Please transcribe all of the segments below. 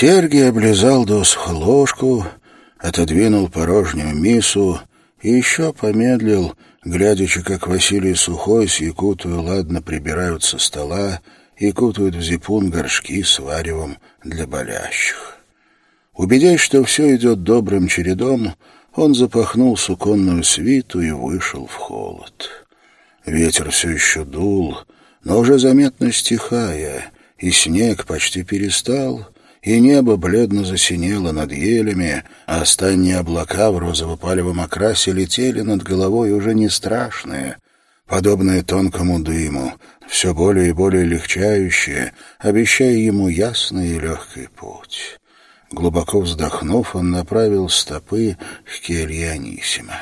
Сергий облизал досуха ложку, отодвинул порожнюю мису и еще помедлил, глядячи, как Василий Сухой с Якутою ладно прибирают со стола и кутают в зипун горшки с варевом для болящих. Убедясь, что все идет добрым чередом, он запахнул суконную свиту и вышел в холод. Ветер все еще дул, но уже заметно стихая, и снег почти перестал, и небо бледно засинело над елями, а останние облака в розово-палевом окрасе летели над головой уже не страшные, подобные тонкому дыму, все более и более легчающие, обещая ему ясный и легкий путь. Глубоко вздохнув, он направил стопы к келье Анисима.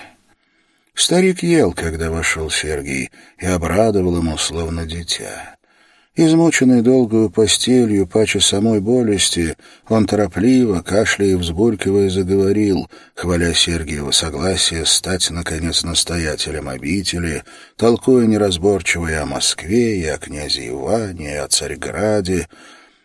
Старик ел, когда вошел Сергий, и обрадовал ему, словно дитя. Измученный долгую постелью, паче самой болести, он торопливо, кашляя и взбулькивая, заговорил, хваля Сергиева согласие стать, наконец, настоятелем обители, толкуя неразборчиво и о Москве, и о князе Иване, и о Царьграде.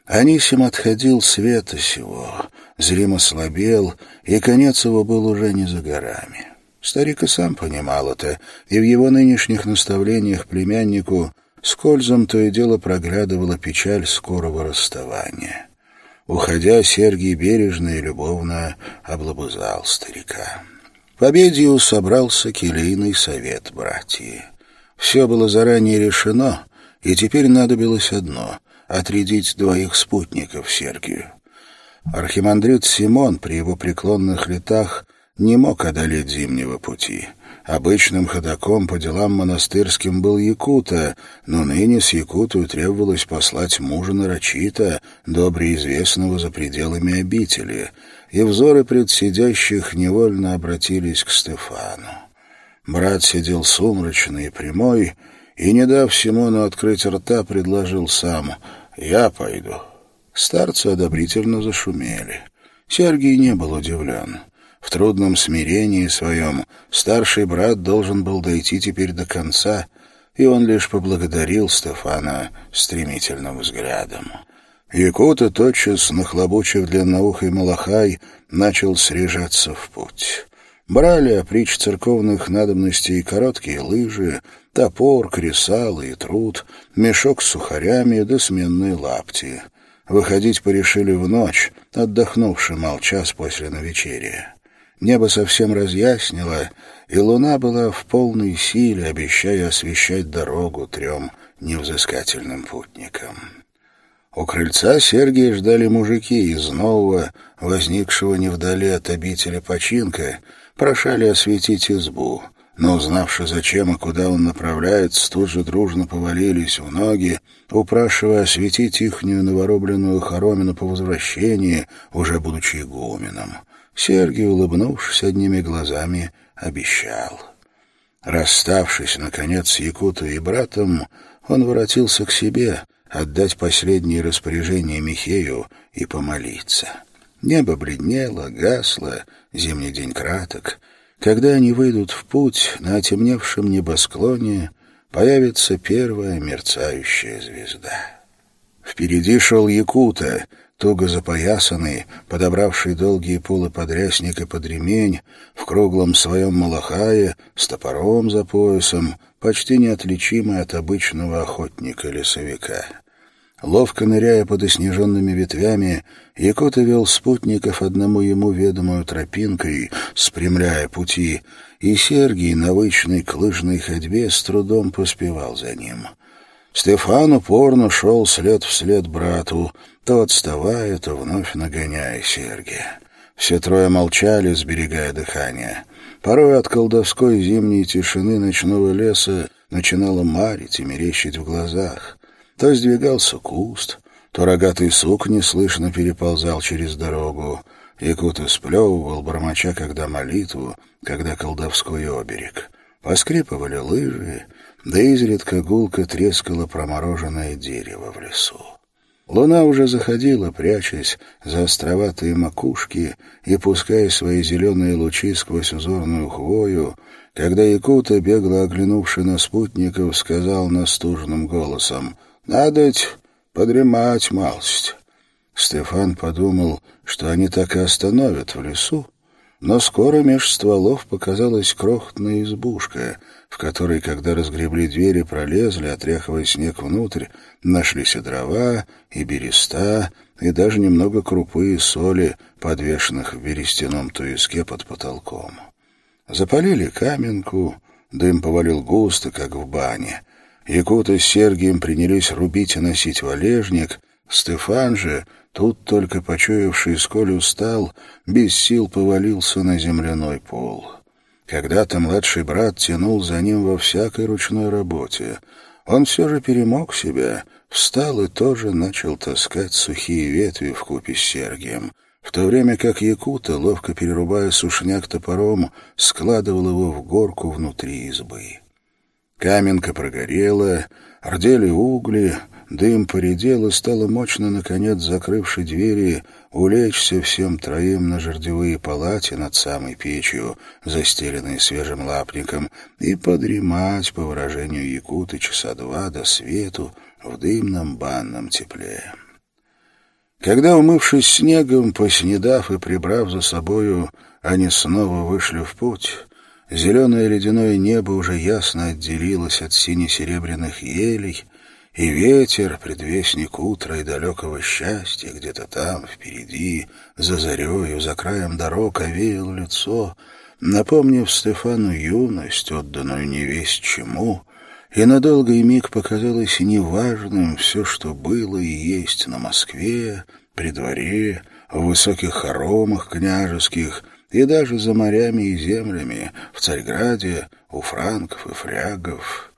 Анисим отходил света сего, зримо слабел, и конец его был уже не за горами. Старик и сам понимал это, и в его нынешних наставлениях племяннику Скользом то и дело проглядывала печаль скорого расставания. Уходя, Сергий бережно и любовно облобызал старика. Победию собрался келейный совет братьев. Все было заранее решено, и теперь надобилось одно — отрядить двоих спутников Сергию. Архимандрит Симон при его преклонных летах не мог одолеть зимнего пути — Обычным ходаком по делам монастырским был Якута, но ныне с Якутою требовалось послать мужа нарочито, добре известного за пределами обители, и взоры предсидящих невольно обратились к Стефану. Брат сидел сумрачный и прямой, и, не дав Симону открыть рта, предложил сам «Я пойду». Старцы одобрительно зашумели. Сергий не был удивлен. В трудном смирении своем старший брат должен был дойти теперь до конца, и он лишь поблагодарил Стефана стремительным взглядом. Якута, тотчас, нахлобучив длинноухий малахай, начал срежаться в путь. Брали оприч церковных надобностей короткие лыжи, топор, кресало и труд, мешок с сухарями да сменные лапти. Выходить порешили в ночь, отдохнувши молчас после навечерия. Небо совсем разъяснило, и луна была в полной силе, обещая освещать дорогу трем невзыскательным путникам. У крыльца Сергия ждали мужики из нового, возникшего не вдали от обители починка, прошали осветить избу, но, узнавши, зачем и куда он направляется, тут же дружно повалились в ноги, упрашивая осветить ихнюю новоробленную хоромину по возвращении, уже будучи игуменом. Сергий, улыбнувшись одними глазами, обещал. Расставшись, наконец, с Якутой и братом, он воротился к себе, отдать последние распоряжения Михею и помолиться. Небо бледнело, гасло, зимний день краток. Когда они выйдут в путь, на отемневшем небосклоне появится первая мерцающая звезда. Впереди шел Якута, туго запоясанный, подобравший долгие полы подрясника под ремень, в круглом своем малахае, с топором за поясом, почти неотличимый от обычного охотника-лесовика. Ловко ныряя под оснеженными ветвями, Якута вел спутников одному ему ведомую тропинкой, спрямляя пути, и Сергий, навычный к лыжной ходьбе, с трудом поспевал за ним — Стефан упорно шел след вслед брату, то отставая, то вновь нагоняя Сергия. Все трое молчали, сберегая дыхание. Порой от колдовской зимней тишины ночного леса начинало марить и мерещить в глазах. То сдвигался куст, то рогатый сук неслышно переползал через дорогу. Якута сплевывал, бормоча когда молитву, когда колдовской оберег. Поскрипывали лыжи, да изредка гулко трескало промороженное дерево в лесу. Луна уже заходила, прячась за островатые макушки и пуская свои зеленые лучи сквозь узорную хвою, когда Якута, бегло оглянувший на спутников, сказал настуженным голосом «Надоть подремать малость». Стефан подумал, что они так и остановят в лесу, но скоро меж стволов показалась крохотная избушка, в которой, когда разгребли двери, пролезли, отряхивая снег внутрь, нашлись и дрова, и береста, и даже немного крупы и соли, подвешенных в берестяном туиске под потолком. Запалили каменку, дым повалил густо, как в бане. Якуты с Сергием принялись рубить и носить валежник, Стефан же Тут только почуявший, сколь устал, без сил повалился на земляной пол. Когда-то младший брат тянул за ним во всякой ручной работе. Он все же перемог себя, встал и тоже начал таскать сухие ветви в купе с Сергием, в то время как Якута, ловко перерубая сушняк топором, складывал его в горку внутри избы. Каменка прогорела, рдели угли, Дым поредел, и стало мощно, наконец, закрывши двери, улечься всем троим на жердевые палати над самой печью, застеленной свежим лапником, и подремать, по выражению Якуты, часа два до свету в дымном банном тепле. Когда, умывшись снегом, поснедав и прибрав за собою, они снова вышли в путь, зеленое ледяное небо уже ясно отделилось от сине-серебряных елей, и ветер, предвестник утра и далекого счастья, где-то там, впереди, за зарею, за краем дорог, овеял лицо, напомнив Стефану юность, отданную невесть чему, и на долгий миг показалось неважным все, что было и есть на Москве, при дворе, в высоких хоромах княжеских и даже за морями и землями, в Царьграде, у франков и фрягов,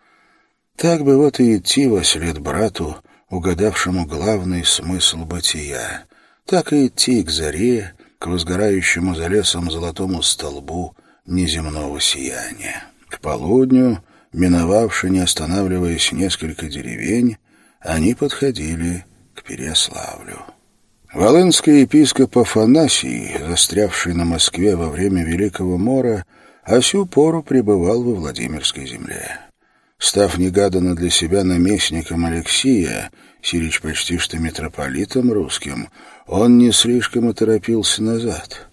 так бы вот и идти во след брату, угадавшему главный смысл бытия. Так и идти к заре, к возгорающему за лесом золотому столбу неземного сияния. К полудню, миновавши, не останавливаясь, несколько деревень, они подходили к Переяславлю. Волынский епископ Афанасий, застрявший на Москве во время Великого Мора, а пору пребывал во Владимирской земле. Став негаданно для себя наместником Алексия, Сирич почти что митрополитом русским, он не слишком и торопился назад.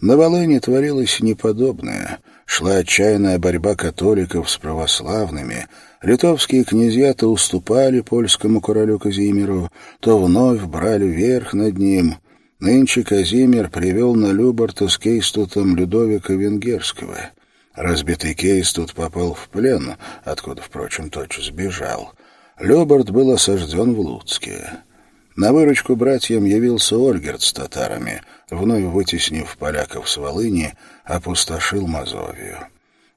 На Волыне творилось неподобное. Шла отчаянная борьба католиков с православными. Литовские князья то уступали польскому королю Казимиру, то вновь брали верх над ним. Нынче Казимир привел на Любарта с Кейстутом Людовика Венгерского — Разбитый кейс тут попал в плен, откуда, впрочем, тотчас сбежал. Любард был осажден в Луцке. На выручку братьям явился Ольгерт с татарами, вновь вытеснив поляков с Волыни, опустошил Мазовию.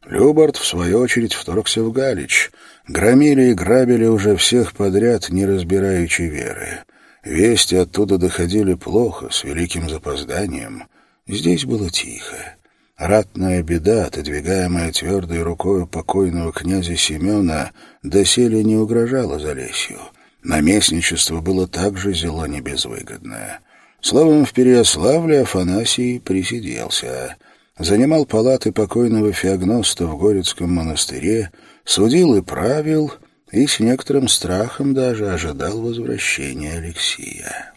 Любард, в свою очередь, вторгся в Галич. Громили и грабили уже всех подряд, не разбираючи веры. Вести оттуда доходили плохо, с великим запозданием. Здесь было тихо. Ратная беда, отодвигаемая твердой рукой покойного князя Семена, доселе не угрожала Залесью. Наместничество было также зело не безвыгодное. Словом, в Переяславле Афанасий присиделся. Занимал палаты покойного феогноста в Горецком монастыре, судил и правил, и с некоторым страхом даже ожидал возвращения Алексия.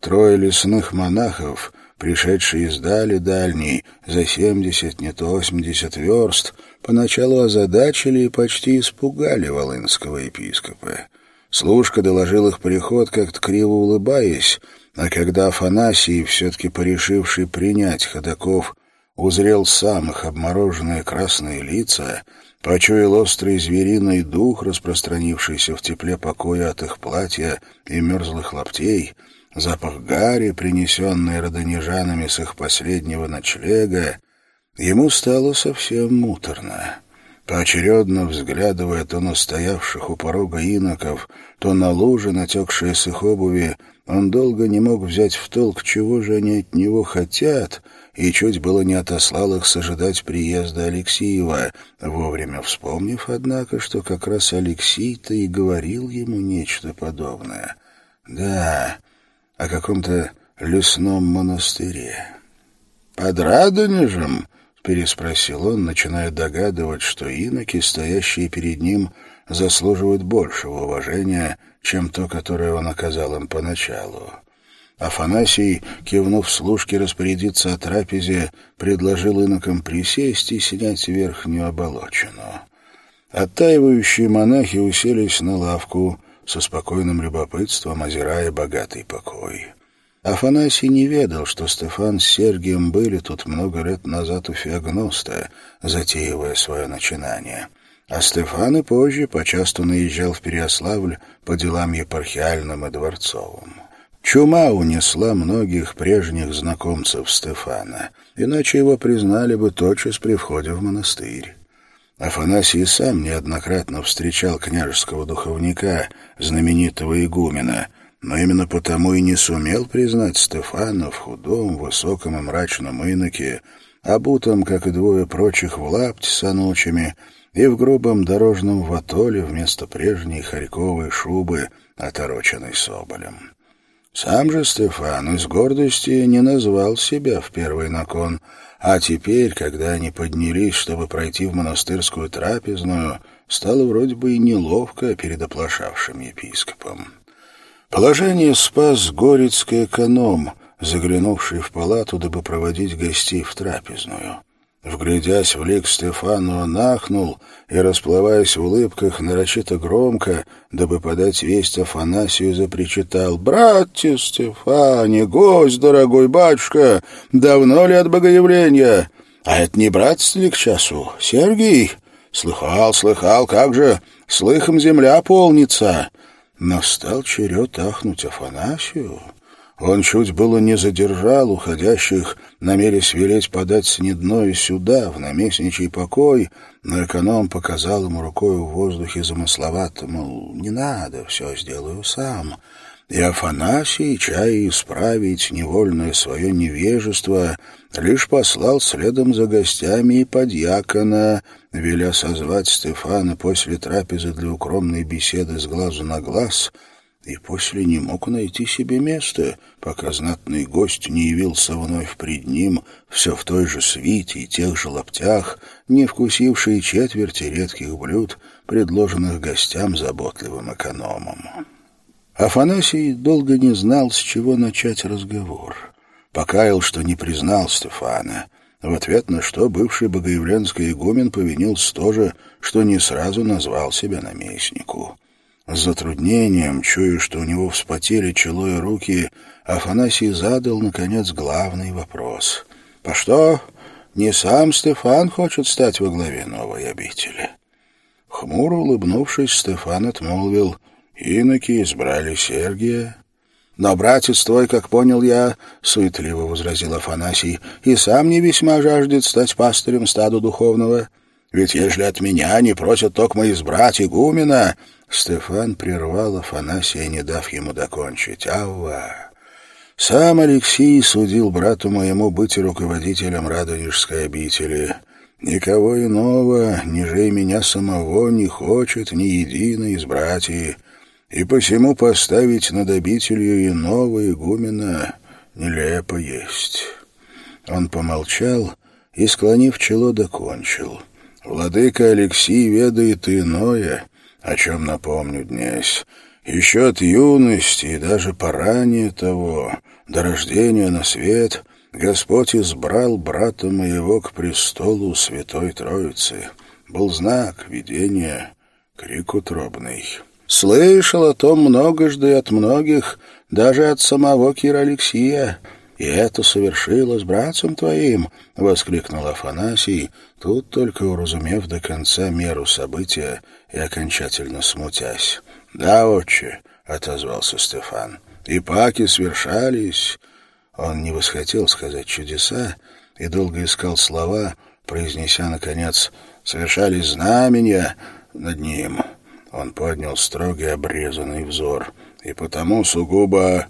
Трое лесных монахов — пришедшие из дали дальней, за семьдесят, не то восемьдесят верст, поначалу озадачили и почти испугали волынского епископа. Служка доложил их приход, как-то криво улыбаясь, а когда Афанасий, все-таки порешивший принять ходаков, узрел самых обмороженные красные лица, почуял острый звериный дух, распространившийся в тепле покоя от их платья и мерзлых лаптей — запах гари, принесенный родонежанами с их последнего ночлега, ему стало совсем муторно. Поочередно взглядывая то на стоявших у порога иноков, то на лужи, натекшие с их обуви, он долго не мог взять в толк, чего же они от него хотят, и чуть было не отослал их сожидать приезда Алексеева, вовремя вспомнив, однако, что как раз Алексей-то и говорил ему нечто подобное. Да, о каком-то лесном монастыре. «Под Радонежем?» — переспросил он, начиная догадывать, что иноки, стоящие перед ним, заслуживают большего уважения, чем то, которое он оказал им поначалу. Афанасий, кивнув служке распорядиться о трапезе, предложил инокам присесть и снять верхнюю оболочину. Оттаивающие монахи уселись на лавку со спокойным любопытством, озирая богатый покой. Афанасий не ведал, что Стефан с Сергием были тут много лет назад у Феогноста, затеивая свое начинание. А Стефан и позже почасту наезжал в Переославль по делам епархиальным и дворцовым. Чума унесла многих прежних знакомцев Стефана, иначе его признали бы тотчас при входе в монастырь. Афанасий сам неоднократно встречал княжеского духовника, знаменитого игумена, но именно потому и не сумел признать Стефана в худом, высоком и мрачном иноке, обутом, как и двое прочих, в лапте с анучами и в грубом дорожном ватоле вместо прежней харьковой шубы, отороченной соболем. Сам же Стефан из гордости не назвал себя в первый након, а теперь, когда они поднялись, чтобы пройти в монастырскую трапезную, стало вроде бы и неловко перед оплошавшим епископом. Положение спас горецкий эконом, заглянувший в палату, дабы проводить гостей в трапезную. Вглядясь в лик Стефану, он ахнул и, расплываясь в улыбках, нарочито громко, дабы подать весть Афанасию, запричитал. «Братья Стефане, гость, дорогой батюшка, давно ли от богоявления? А это не братец ли к часу? Сергий? Слыхал, слыхал, как же, слыхом земля полнится!» Настал черед ахнуть Афанасию. Он чуть было не задержал уходящих, намерясь велеть подать снедное сюда, в наместничий покой, но эконом показал ему рукой в воздухе замысловато, мол, не надо, все сделаю сам. И Афанасий, чая исправить невольное свое невежество, лишь послал следом за гостями и подьякона, веля созвать Стефана после трапезы для укромной беседы с глазу на глаз — и после не мог найти себе места, пока знатный гость не явился вновь пред ним, все в той же свите и тех же лаптях, не вкусивший четверти редких блюд, предложенных гостям заботливым экономом. Афанасий долго не знал, с чего начать разговор. Покаял, что не признал Стефана, в ответ на что бывший богоявленский игумен повинился тоже, что не сразу назвал себя наместнику. С затруднением, чуя, что у него вспотели чело и руки, Афанасий задал, наконец, главный вопрос. «По что не сам Стефан хочет стать во главе новой обители?» Хмуро улыбнувшись, Стефан отмолвил, «Иноки избрали Сергия». «Но братец твой, как понял я, — суетливо возразил Афанасий, — и сам не весьма жаждет стать пастырем стаду духовного. Ведь ежели от меня не просят только избрать игумена, Стефан прервал Афанасия, не дав ему докончить. «Авва!» Сам Алексей судил брату моему быть руководителем Радонежской обители. Никого иного, ниже меня самого, не хочет ни единый из братьев, и посему поставить над обителью иного игумена нелепо есть. Он помолчал и, склонив чело, докончил. «Владыка Алексей ведает иное, о чем напомню днесь. Еще от юности и даже поранее того, до рождения на свет, Господь избрал брата моего к престолу Святой Троицы. Был знак, видение, крик утробный. Слышал о том многожды от многих, даже от самого Кира Алексия, и это совершилось братцем твоим, — воскликнул Афанасий, тут только уразумев до конца меру события и окончательно смутясь. — Да, отче, — отозвался Стефан, — и паки свершались. Он не восхотел сказать чудеса и долго искал слова, произнеся, наконец, «совершались знамения над ним». Он поднял строгий обрезанный взор, и потому сугубо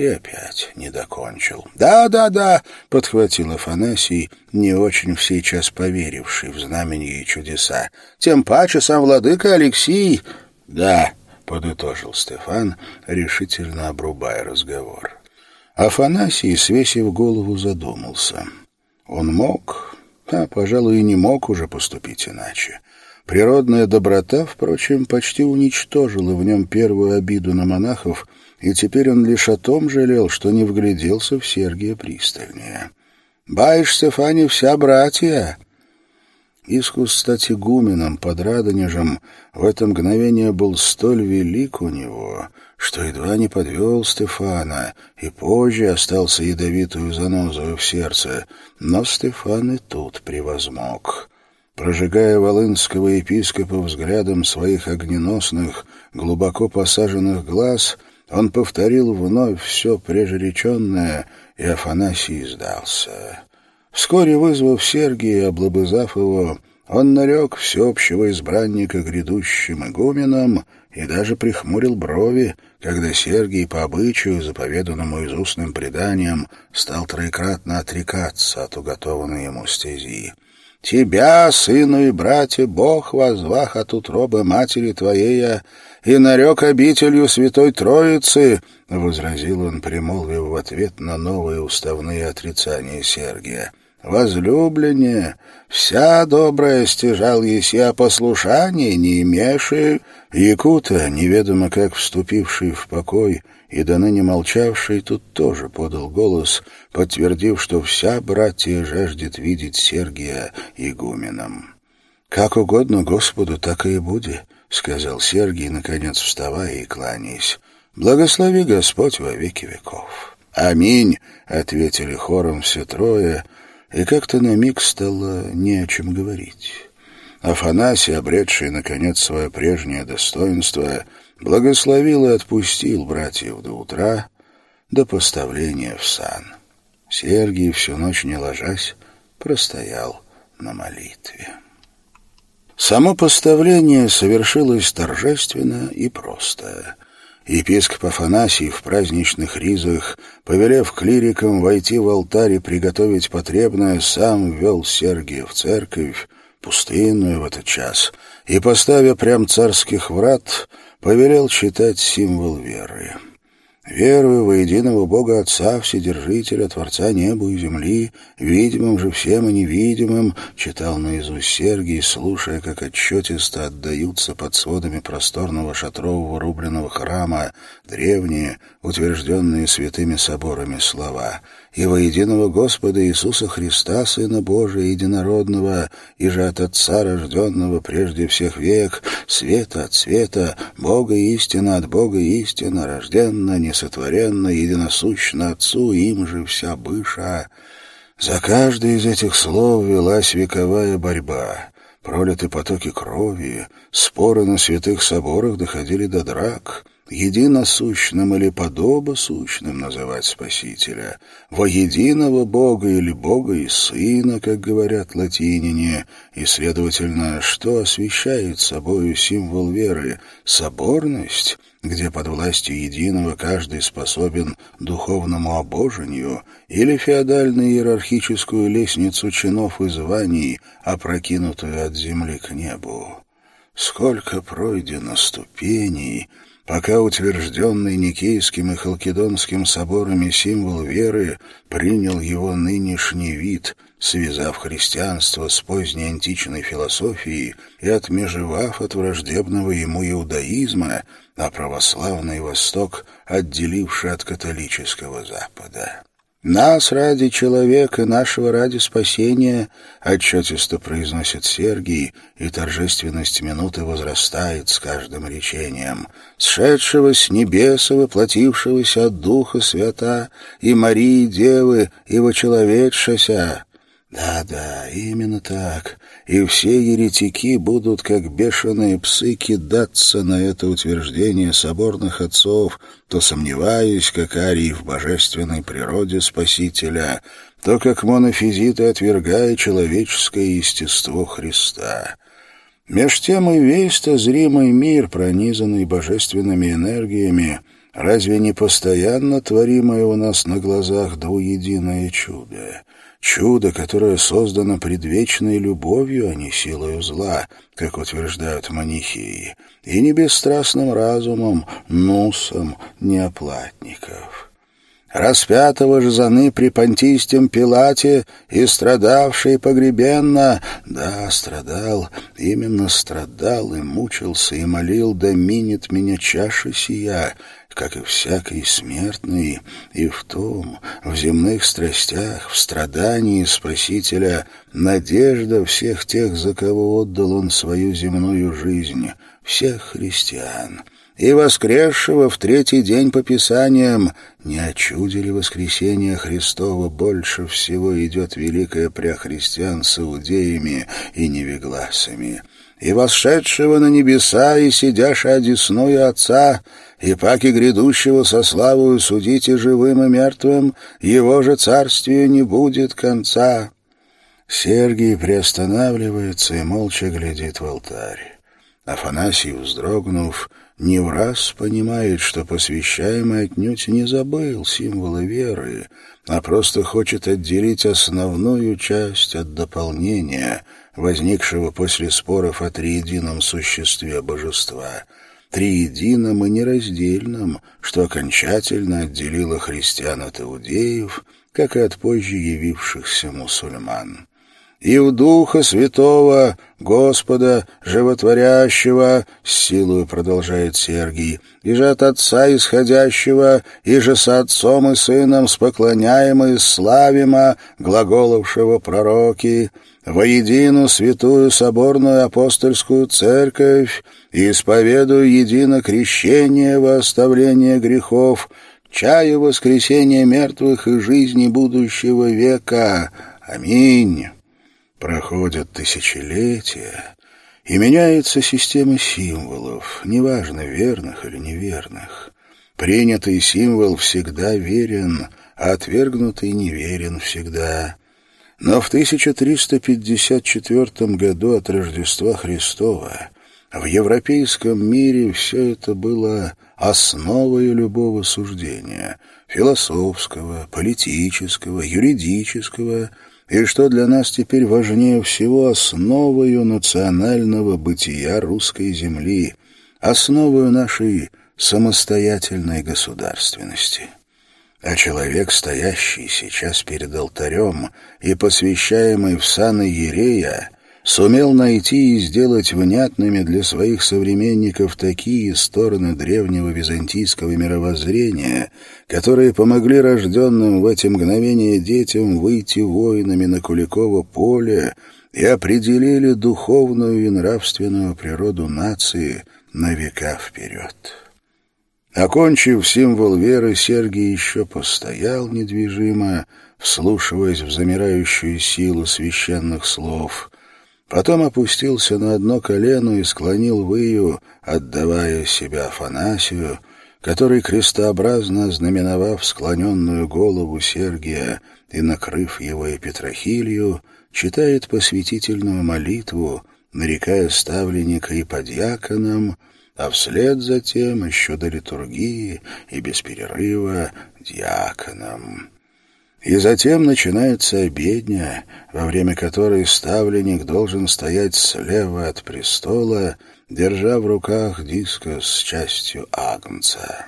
и опять не докончил. «Да, да, да», — подхватил Афанасий, не очень сейчас поверивший в знамения и чудеса. «Тем паче сам владыка Алексей...» «Да», — подытожил Стефан, решительно обрубая разговор. Афанасий, свесив голову, задумался. Он мог, а, пожалуй, и не мог уже поступить иначе. Природная доброта, впрочем, почти уничтожила в нем первую обиду на монахов — и теперь он лишь о том жалел, что не вгляделся в Сергия пристальнее. «Баишь, Стефани, вся братья!» Искус стать игуменом под Радонежем в это мгновение был столь велик у него, что едва не подвел Стефана, и позже остался ядовитую занозою в сердце, но Стефан и тут превозмог. Прожигая волынского епископа взглядом своих огненосных, глубоко посаженных глаз, он повторил вновь все прежереченное, и Афанасий сдался. Вскоре, вызвав Сергия и облобызав его, он нарек всеобщего избранника грядущим игуменом и даже прихмурил брови, когда Сергий по обычаю, заповеданному из устным преданием, стал троекратно отрекаться от уготованной ему стези. «Тебя, сыну и братья, Бог возвах от утробы матери твоей, и нарек обителью Святой Троицы», — возразил он, примолвив в ответ на новые уставные отрицания Сергия. «Возлюблене, вся добрая стяжал еся послушание, не имеши». Якута, неведомо как вступивший в покой и до ныне молчавший, тут тоже подал голос, подтвердив, что вся братья жаждет видеть Сергия игуменом. «Как угодно Господу, так и будет», — сказал Сергий, наконец вставая и кланяясь. «Благослови Господь во веки веков». «Аминь», — ответили хором все трое, — и как-то на миг стало не о чем говорить. Афанасий, обретший, наконец, свое прежнее достоинство, благословил и отпустил братьев до утра, до поставления в сан. Сергий, всю ночь не ложась, простоял на молитве. Само поставление совершилось торжественно и просто — Епископ Афанасий в праздничных ризах, повелев клирикам войти в алтарь и приготовить потребное, сам вел Сергия в церковь, пустынную в этот час, и, поставя прям царских врат, повелел читать символ веры. Верую во единого Бога Отца, Вседержителя, Творца неба и земли, видимым же всем и невидимым, читал наизусть Сергий, слушая, как отчетисто отдаются под сводами просторного шатрового рубленого храма древние, утвержденные святыми соборами слова — и во единого Господа Иисуса Христа, Сына Божия, Единородного, и же от Отца, рожденного прежде всех век, света от света, Бога истина от Бога истина, рожденно, несотворенно, единосущно Отцу, им же вся быша. За каждое из этих слов велась вековая борьба. Пролиты потоки крови, споры на святых соборах доходили до драк — единосущным или подобосущным называть Спасителя, во единого Бога или Бога и Сына, как говорят латинине, и, следовательно, что освещает собою символ веры, соборность, где под властью единого каждый способен духовному обожению, или феодально-иерархическую лестницу чинов и званий, опрокинутую от земли к небу. Сколько пройдено ступеней — пока утвержденный Никейским и Халкидонским соборами символ веры принял его нынешний вид, связав христианство с поздней античной философией и отмежевав от враждебного ему иудаизма, а православный Восток отделивший от католического Запада. «Нас ради человека, нашего ради спасения», — отчетисто произносит Сергий, и торжественность минуты возрастает с каждым речением. «Сшедшего с небеса, воплотившегося от Духа Свята, и Марии Девы, и вочеловечшася». Да-да, именно так. И все еретики будут, как бешеные псы, кидаться на это утверждение соборных отцов, то сомневаясь, как арий в божественной природе Спасителя, то как монофизиты отвергая человеческое естество Христа. Меж тем и весь-то зримый мир, пронизанный божественными энергиями, разве не постоянно творимое у нас на глазах двуединое чудо? Чудо, которое создано предвечной любовью, а не силою зла, как утверждают манихеи, и не бесстрастным разумом, нусом неоплатников. Распятого же заны при понтистем Пилате и страдавший погребенно, да, страдал, именно страдал и мучился, и молил, да минет меня чаша сия, как и всякий смертный, и в том, в земных страстях, в страдании Спасителя, надежда всех тех, за кого отдал он свою земную жизнь, всех христиан, и воскресшего в третий день по Писаниям, не очудили воскресения Христова больше всего идет великое пряхристиан с иудеями и невегласами, и восшедшего на небеса и сидяша одесную Отца, и паки грядущего со славою судите живым и мертвым, его же царствию не будет конца». Сергий приостанавливается и молча глядит в алтарь. Афанасий, вздрогнув, не в раз понимает, что посвящаемый отнюдь не забыл символы веры, а просто хочет отделить основную часть от дополнения, возникшего после споров о триедином существе божества — триедином и нераздельном, что окончательно отделило христиан от иудеев, как и от позже явившихся мусульман. «И в Духа Святого, Господа, Животворящего, — силою продолжает Сергий, — и же от Отца Исходящего, и же со Отцом и Сыном споклоняемо и славимо, глаголовшего пророки, воедину святую соборную апостольскую церковь, и исповедую едино крещение во оставление грехов, чаю воскресения мертвых и жизни будущего века. Аминь. Проходят тысячелетия, и меняется система символов, неважно, верных или неверных. Принятый символ всегда верен, а отвергнутый неверен всегда. Но в 1354 году от Рождества Христова в европейском мире все это было основой любого суждения — философского, политического, юридического и, что для нас теперь важнее всего, основою национального бытия русской земли, основою нашей самостоятельной государственности. А человек, стоящий сейчас перед алтарем и посвящаемый в саны Ерея, сумел найти и сделать внятными для своих современников такие стороны древнего византийского мировоззрения, которые помогли рожденным в эти мгновения детям выйти воинами на Куликово поле и определили духовную и нравственную природу нации на века вперед. Окончив символ веры, Сергий еще постоял недвижимо, вслушиваясь в замирающую силу священных слов — Потом опустился на одно колено и склонил выю, отдавая себя Афанасию, который, крестообразно знаменовав склоненную голову Сергия и накрыв его и Петрохилью, читает посвятительную молитву, нарекая ставленника и подьяконом, а вслед затем еще до литургии и без перерыва диаконом. И затем начинается обедня, во время которой ставленник должен стоять слева от престола, держа в руках дискос с частью агнца.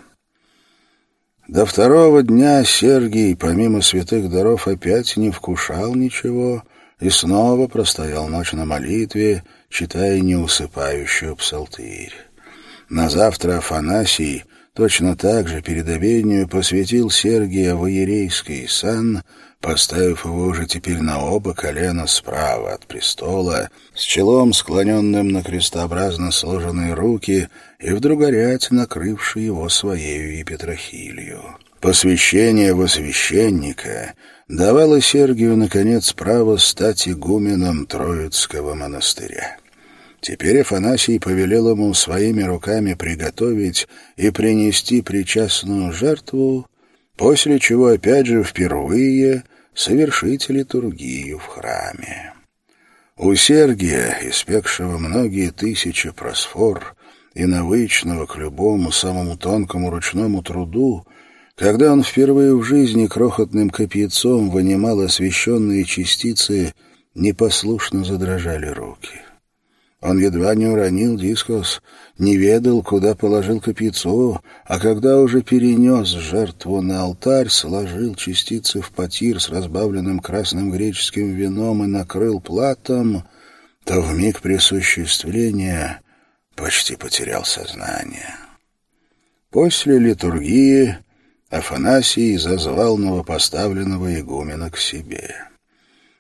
До второго дня Сергий, помимо святых даров, опять не вкушал ничего и снова простоял ночь на молитве, читая неусыпающую псалтырь. На завтра Афанасий точно так же перед обедню посвятил Сергия в иерейский сан, поставив его уже теперь на оба колена справа от престола, с челом склоненным на крестообразно сложенные руки и вдруг горять накрывший его своею епитрахилью. Посвящение во священника давало Сергию, наконец, право стать игуменом Троицкого монастыря. Теперь Афанасий повелел ему своими руками приготовить и принести причастную жертву, после чего опять же впервые совершить литургию в храме. У Сергия, испекшего многие тысячи просфор и навычного к любому самому тонкому ручному труду, когда он впервые в жизни крохотным копьяцом вынимал освященные частицы, непослушно задрожали руки. Он едва не уронил дискус, не ведал, куда положил копьецо, а когда уже перенес жертву на алтарь, сложил частицы в потир с разбавленным красным греческим вином и накрыл платом, то в миг присуществления почти потерял сознание. После литургии Афанасий зазвал новопоставленного игумена к себе.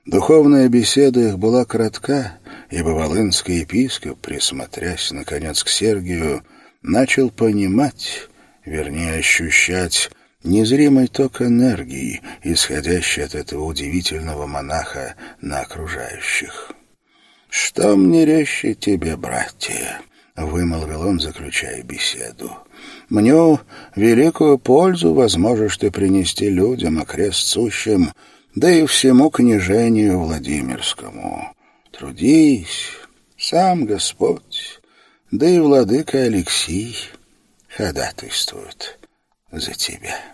Духовная беседа их была коротка, ибо волынский епископ, присмотрясь, наконец, к Сергию, начал понимать, вернее, ощущать незримый ток энергии, исходящий от этого удивительного монаха на окружающих. «Что мне резче тебе, братья?» — вымолвил он, заключая беседу. «Мне великую пользу возможешь ты принести людям, окрест сущим, да и всему княжению Владимирскому. Трудись, сам Господь, да и владыка Алексий ходатайствуют за тебя».